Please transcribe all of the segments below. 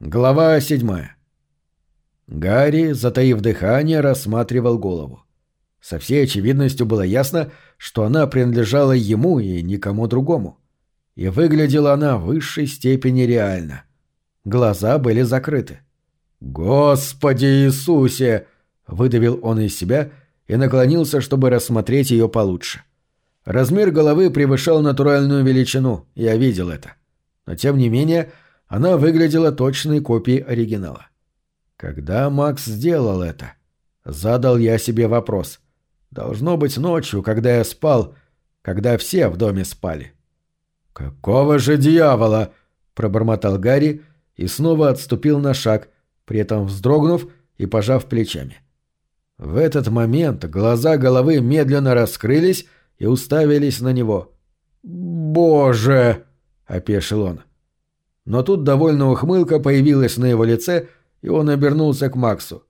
Глава седьмая. Гарри, затаив дыхание, рассматривал голову. Со всей очевидностью было ясно, что она принадлежала ему и никому другому. И выглядела она в высшей степени реально. Глаза были закрыты. «Господи Иисусе!» — выдавил он из себя и наклонился, чтобы рассмотреть ее получше. Размер головы превышал натуральную величину, я видел это. Но тем не менее она выглядела точной копией оригинала. Когда Макс сделал это? Задал я себе вопрос. Должно быть ночью, когда я спал, когда все в доме спали. «Какого же дьявола?» — пробормотал Гарри и снова отступил на шаг, при этом вздрогнув и пожав плечами. В этот момент глаза головы медленно раскрылись и уставились на него. «Боже!» — опешил он. Но тут довольно ухмылка появилась на его лице, и он обернулся к Максу.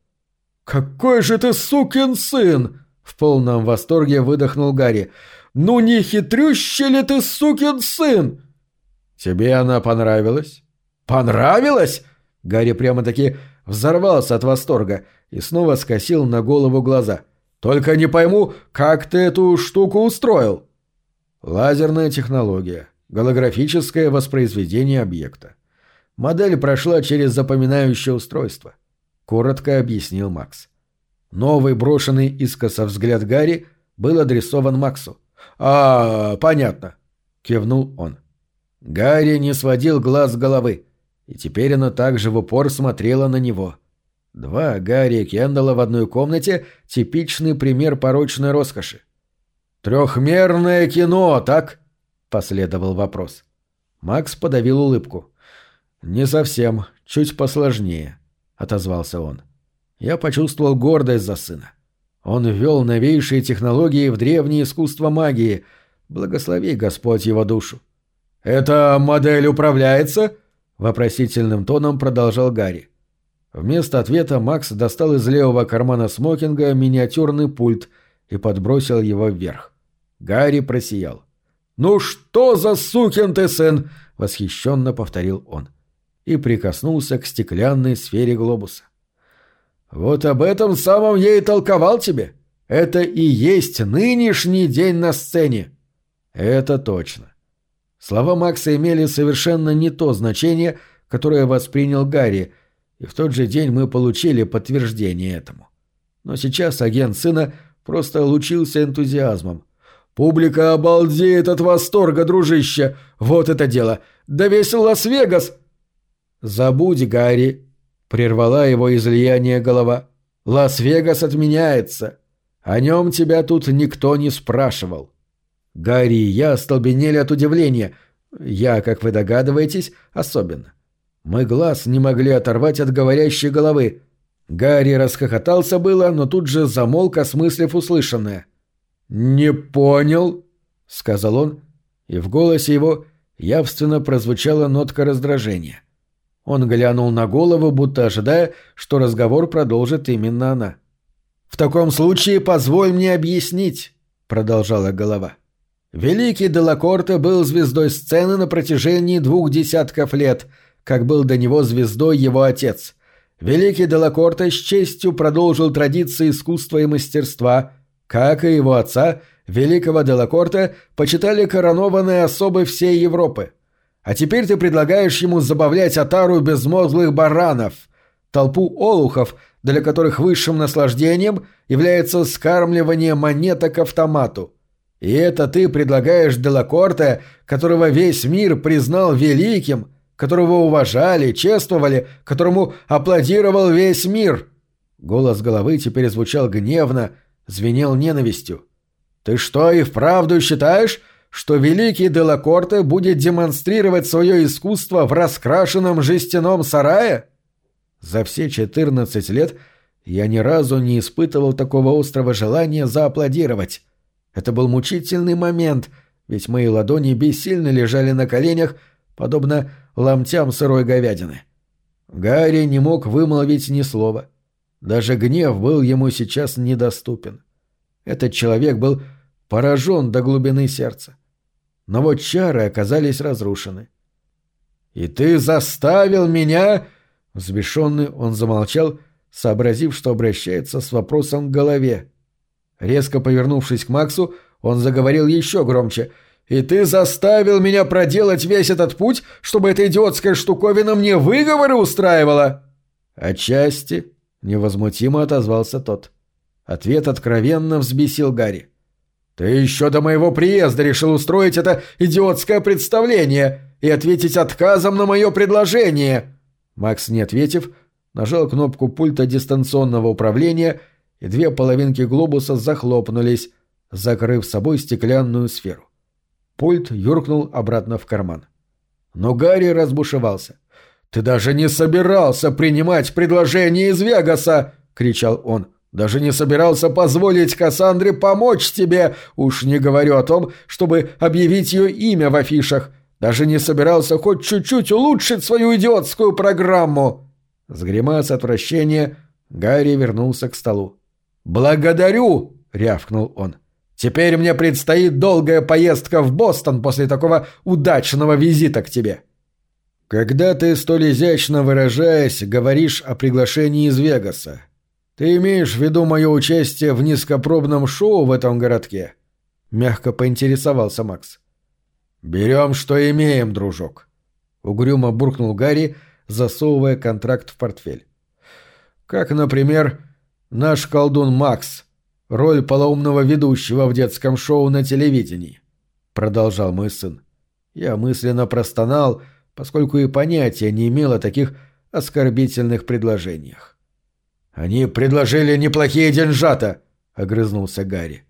«Какой же ты сукин сын!» — в полном восторге выдохнул Гарри. «Ну не хитрющий ли ты сукин сын?» «Тебе она понравилась?» «Понравилась?» Гарри прямо-таки взорвался от восторга и снова скосил на голову глаза. «Только не пойму, как ты эту штуку устроил?» «Лазерная технология», голографическое воспроизведение объекта. Модель прошла через запоминающее устройство. Коротко объяснил Макс. Новый брошенный искоса взгляд Гарри был адресован Максу. «А, понятно», — кивнул он. Гарри не сводил глаз с головы, и теперь она также в упор смотрела на него. Два Гарри Кендалла в одной комнате — типичный пример порочной роскоши. «Трехмерное кино, так?» — последовал вопрос. Макс подавил улыбку. «Не совсем, чуть посложнее», — отозвался он. Я почувствовал гордость за сына. Он ввел новейшие технологии в древнее искусство магии. Благослови Господь его душу. «Эта модель управляется?» — вопросительным тоном продолжал Гарри. Вместо ответа Макс достал из левого кармана смокинга миниатюрный пульт и подбросил его вверх. Гарри просиял. «Ну что за сукин ты сын!» — восхищенно повторил он. И прикоснулся к стеклянной сфере глобуса. «Вот об этом самом я и толковал тебе. Это и есть нынешний день на сцене». «Это точно». Слова Макса имели совершенно не то значение, которое воспринял Гарри, и в тот же день мы получили подтверждение этому. Но сейчас агент сына просто лучился энтузиазмом. Публика обалдеет от восторга, дружище. Вот это дело. Да весь Лас-Вегас. Забудь, Гарри, прервала его излияния голова. Лас-Вегас отменяется. О нем тебя тут никто не спрашивал. Гарри и я остолбенели от удивления. Я, как вы догадываетесь, особенно. Мы глаз не могли оторвать от говорящей головы. Гарри расхохотался было, но тут же замолк, осмыслив услышанное. — «Не понял», — сказал он, и в голосе его явственно прозвучала нотка раздражения. Он глянул на голову, будто ожидая, что разговор продолжит именно она. «В таком случае позволь мне объяснить», — продолжала голова. «Великий Делакорте был звездой сцены на протяжении двух десятков лет, как был до него звездой его отец. Великий Делакорте с честью продолжил традиции искусства и мастерства, как и его отца, великого Делакорта, почитали коронованные особы всей Европы. А теперь ты предлагаешь ему забавлять отару безмозглых баранов, толпу олухов, для которых высшим наслаждением является скармливание монеток автомату. И это ты предлагаешь Делакорте, которого весь мир признал великим, которого уважали, чествовали, которому аплодировал весь мир. Голос головы теперь звучал гневно, звенел ненавистью. «Ты что, и вправду считаешь, что великий Делакорте будет демонстрировать свое искусство в раскрашенном жестяном сарае?» За все четырнадцать лет я ни разу не испытывал такого острого желания зааплодировать. Это был мучительный момент, ведь мои ладони бессильно лежали на коленях, подобно ломтям сырой говядины. Гарри не мог вымолвить ни слова. Даже гнев был ему сейчас недоступен. Этот человек был поражен до глубины сердца. Но вот чары оказались разрушены. «И ты заставил меня Взбешенный он замолчал, сообразив, что обращается с вопросом к голове. Резко повернувшись к Максу, он заговорил еще громче. «И ты заставил меня проделать весь этот путь, чтобы эта идиотская штуковина мне выговоры устраивала?» «Отчасти», — невозмутимо отозвался тот. Ответ откровенно взбесил Гарри. «Ты еще до моего приезда решил устроить это идиотское представление и ответить отказом на мое предложение!» Макс, не ответив, нажал кнопку пульта дистанционного управления, и две половинки глобуса захлопнулись, закрыв собой стеклянную сферу. Пульт юркнул обратно в карман. Но Гарри разбушевался. «Ты даже не собирался принимать предложение из Вегаса!» — кричал он. «Даже не собирался позволить Кассандре помочь тебе, уж не говорю о том, чтобы объявить ее имя в афишах. Даже не собирался хоть чуть-чуть улучшить свою идиотскую программу!» С гримас отвращения Гарри вернулся к столу. «Благодарю!» — рявкнул он. «Теперь мне предстоит долгая поездка в Бостон после такого удачного визита к тебе». «Когда ты, столь изящно выражаясь, говоришь о приглашении из Вегаса, ты имеешь в виду мое участие в низкопробном шоу в этом городке?» — мягко поинтересовался Макс. «Берем, что имеем, дружок», — угрюмо буркнул Гарри, засовывая контракт в портфель. «Как, например, наш колдун Макс, роль полоумного ведущего в детском шоу на телевидении», — продолжал мой сын. Я мысленно простонал, поскольку и понятия не имел о таких оскорбительных предложениях. «Они предложили неплохие деньжата», — огрызнулся Гарри.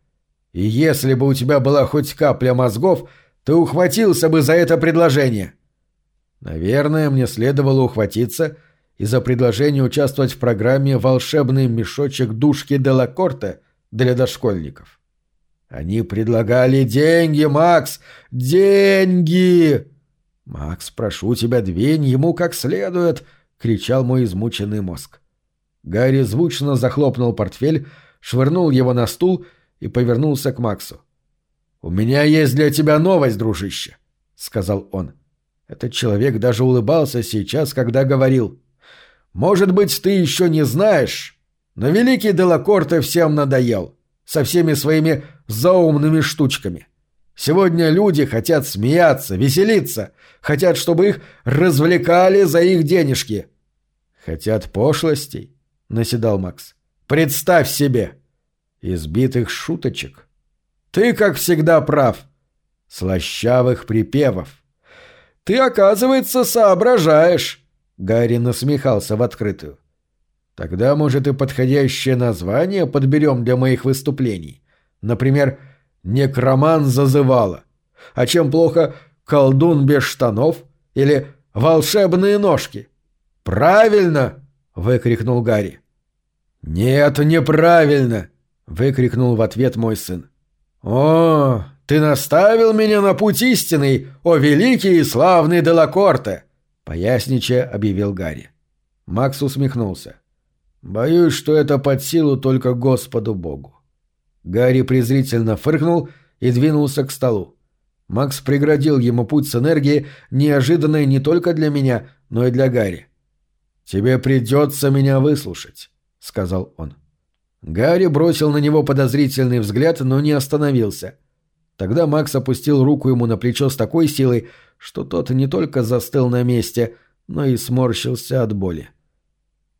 «И если бы у тебя была хоть капля мозгов, — ты ухватился бы за это предложение. Наверное, мне следовало ухватиться и за предложение участвовать в программе «Волшебный мешочек душки Делакорте» для дошкольников. Они предлагали деньги, Макс! Деньги! Макс, прошу тебя, двинь ему как следует, кричал мой измученный мозг. Гарри звучно захлопнул портфель, швырнул его на стул и повернулся к Максу. «У меня есть для тебя новость, дружище», — сказал он. Этот человек даже улыбался сейчас, когда говорил. «Может быть, ты еще не знаешь, но великий Делакорте всем надоел, со всеми своими заумными штучками. Сегодня люди хотят смеяться, веселиться, хотят, чтобы их развлекали за их денежки». «Хотят пошлостей», — наседал Макс. «Представь себе!» «Избитых шуточек» Ты, как всегда, прав. Слащавых припевов. Ты, оказывается, соображаешь. Гарри насмехался в открытую. Тогда, может, и подходящее название подберем для моих выступлений. Например, «Некроман зазывала». А чем плохо «Колдун без штанов» или «Волшебные ножки»? «Правильно!» — выкрикнул Гарри. «Нет, неправильно!» — выкрикнул в ответ мой сын. «О, ты наставил меня на путь истинный, о великий и славный Делакорте!» — поясничая объявил Гарри. Макс усмехнулся. «Боюсь, что это под силу только Господу Богу». Гарри презрительно фыркнул и двинулся к столу. Макс преградил ему путь с энергией, неожиданной не только для меня, но и для Гарри. «Тебе придется меня выслушать», — сказал он. Гарри бросил на него подозрительный взгляд, но не остановился. Тогда Макс опустил руку ему на плечо с такой силой, что тот не только застыл на месте, но и сморщился от боли.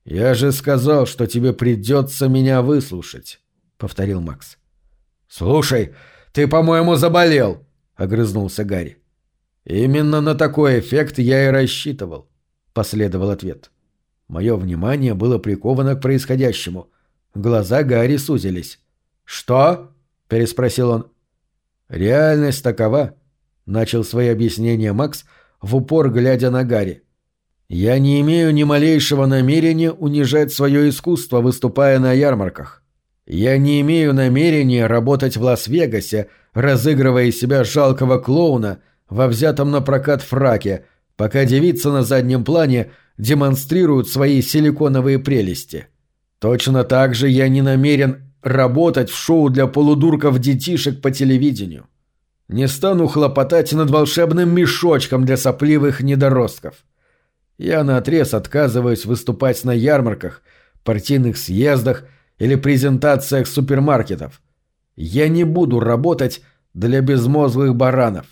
«Я же сказал, что тебе придется меня выслушать», — повторил Макс. «Слушай, ты, по-моему, заболел», — огрызнулся Гарри. «Именно на такой эффект я и рассчитывал», — последовал ответ. Мое внимание было приковано к происходящему — Глаза Гарри сузились. «Что?» — переспросил он. «Реальность такова», — начал свои объяснения Макс, в упор глядя на Гарри. «Я не имею ни малейшего намерения унижать свое искусство, выступая на ярмарках. Я не имею намерения работать в Лас-Вегасе, разыгрывая из себя жалкого клоуна во взятом на прокат фраке, пока девицы на заднем плане демонстрируют свои силиконовые прелести». Точно так же я не намерен работать в шоу для полудурков-детишек по телевидению. Не стану хлопотать над волшебным мешочком для сопливых недоростков. Я наотрез отказываюсь выступать на ярмарках, партийных съездах или презентациях супермаркетов. Я не буду работать для безмозглых баранов.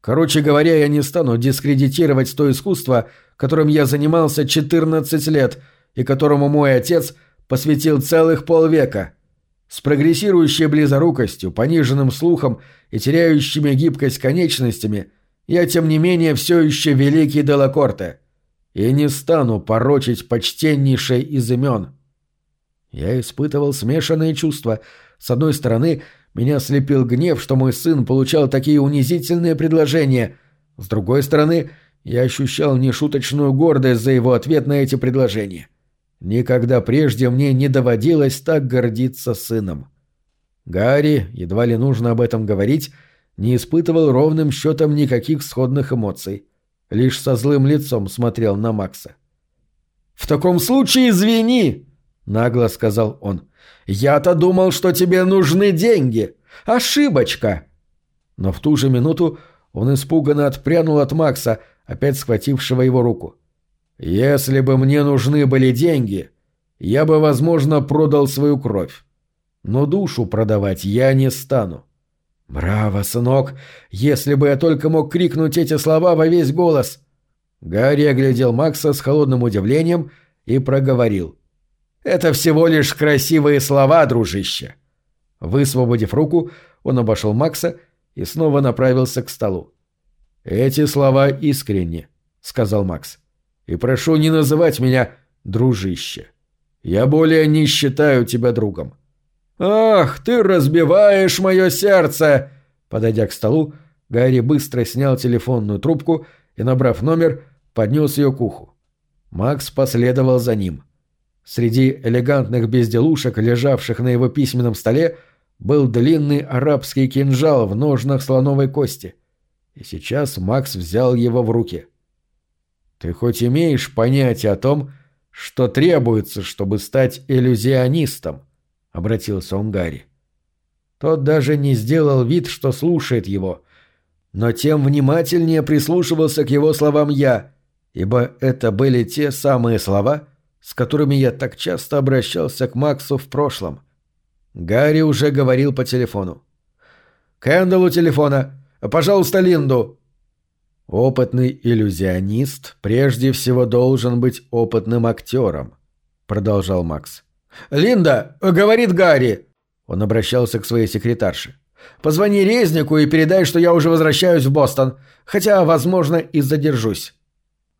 Короче говоря, я не стану дискредитировать то искусство, которым я занимался 14 лет и которому мой отец посвятил целых полвека. С прогрессирующей близорукостью, пониженным слухом и теряющими гибкость конечностями я, тем не менее, все еще великий Делакорте. И не стану порочить почтеннейшей из имен. Я испытывал смешанные чувства. С одной стороны, меня слепил гнев, что мой сын получал такие унизительные предложения. С другой стороны, я ощущал нешуточную гордость за его ответ на эти предложения. Никогда прежде мне не доводилось так гордиться сыном. Гарри, едва ли нужно об этом говорить, не испытывал ровным счетом никаких сходных эмоций. Лишь со злым лицом смотрел на Макса. «В таком случае извини!» — нагло сказал он. «Я-то думал, что тебе нужны деньги. Ошибочка!» Но в ту же минуту он испуганно отпрянул от Макса, опять схватившего его руку. «Если бы мне нужны были деньги, я бы, возможно, продал свою кровь. Но душу продавать я не стану». «Браво, сынок! Если бы я только мог крикнуть эти слова во весь голос!» Гарри оглядел Макса с холодным удивлением и проговорил. «Это всего лишь красивые слова, дружище!» Высвободив руку, он обошел Макса и снова направился к столу. «Эти слова искренни», — сказал Макс. «И прошу не называть меня дружище. Я более не считаю тебя другом». «Ах, ты разбиваешь мое сердце!» Подойдя к столу, Гарри быстро снял телефонную трубку и, набрав номер, поднес ее к уху. Макс последовал за ним. Среди элегантных безделушек, лежавших на его письменном столе, был длинный арабский кинжал в ножнах слоновой кости. И сейчас Макс взял его в руки. «Ты хоть имеешь понятие о том, что требуется, чтобы стать иллюзионистом?» — обратился он Гарри. Тот даже не сделал вид, что слушает его, но тем внимательнее прислушивался к его словам я, ибо это были те самые слова, с которыми я так часто обращался к Максу в прошлом. Гарри уже говорил по телефону. «Кэндалл у телефона! Пожалуйста, Линду!» «Опытный иллюзионист прежде всего должен быть опытным актером», — продолжал Макс. «Линда!» — говорит Гарри. Он обращался к своей секретарше. «Позвони Резнику и передай, что я уже возвращаюсь в Бостон, хотя, возможно, и задержусь».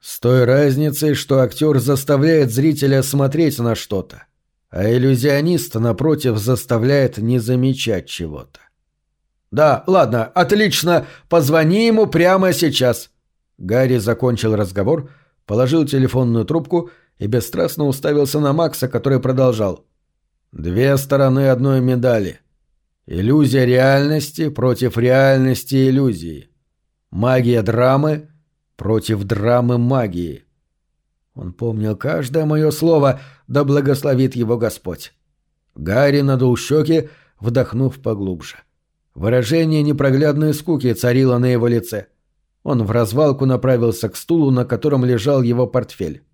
С той разницей, что актер заставляет зрителя смотреть на что-то, а иллюзионист, напротив, заставляет не замечать чего-то. «Да, ладно, отлично, позвони ему прямо сейчас». Гарри закончил разговор, положил телефонную трубку и бесстрастно уставился на Макса, который продолжал. «Две стороны одной медали. Иллюзия реальности против реальности иллюзии. Магия драмы против драмы магии». Он помнил каждое мое слово, да благословит его Господь. Гарри надул щеки, вдохнув поглубже. Выражение непроглядной скуки царило на его лице. Он в развалку направился к стулу, на котором лежал его портфель.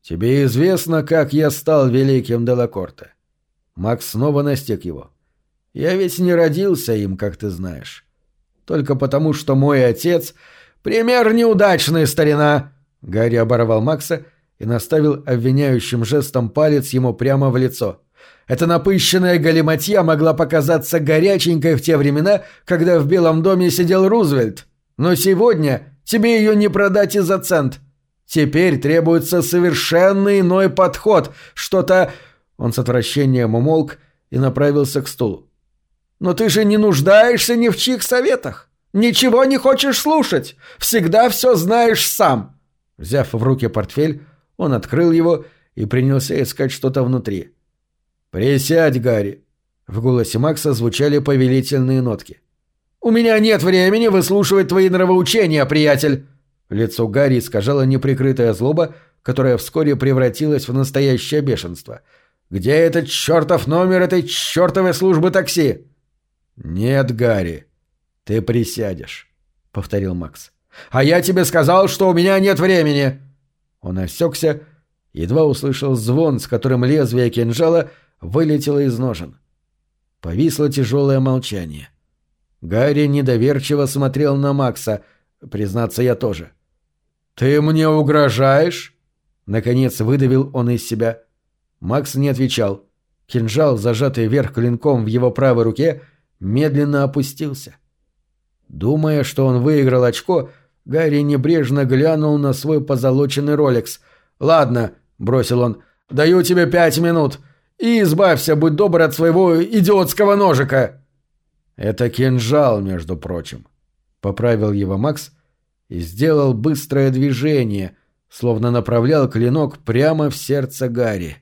«Тебе известно, как я стал великим Делакорте?» Макс снова настиг его. «Я ведь не родился им, как ты знаешь. Только потому, что мой отец — пример неудачный, старина!» Гарри оборвал Макса и наставил обвиняющим жестом палец ему прямо в лицо. Эта напыщенная галиматья могла показаться горяченькой в те времена, когда в Белом доме сидел Рузвельт. Но сегодня тебе ее не продать и за цент. Теперь требуется совершенно иной подход, что-то...» Он с отвращением умолк и направился к стулу. «Но ты же не нуждаешься ни в чьих советах. Ничего не хочешь слушать. Всегда все знаешь сам». Взяв в руки портфель, он открыл его и принялся искать что-то внутри. «Присядь, Гарри!» В голосе Макса звучали повелительные нотки. «У меня нет времени выслушивать твои нравоучения, приятель!» Лицо Гарри искажало неприкрытая злоба, которая вскоре превратилась в настоящее бешенство. «Где этот чертов номер этой чертовой службы такси?» «Нет, Гарри, ты присядешь», — повторил Макс. «А я тебе сказал, что у меня нет времени!» Он осекся, едва услышал звон, с которым лезвие кинжала вылетело из ножен. Повисло тяжелое молчание. Гарри недоверчиво смотрел на Макса, признаться я тоже. «Ты мне угрожаешь?» Наконец выдавил он из себя. Макс не отвечал. Кинжал, зажатый вверх клинком в его правой руке, медленно опустился. Думая, что он выиграл очко, Гарри небрежно глянул на свой позолоченный роликс. «Ладно», — бросил он, — «даю тебе пять минут. И избавься, будь добр, от своего идиотского ножика!» «Это кинжал, между прочим», — поправил его Макс и сделал быстрое движение, словно направлял клинок прямо в сердце Гарри.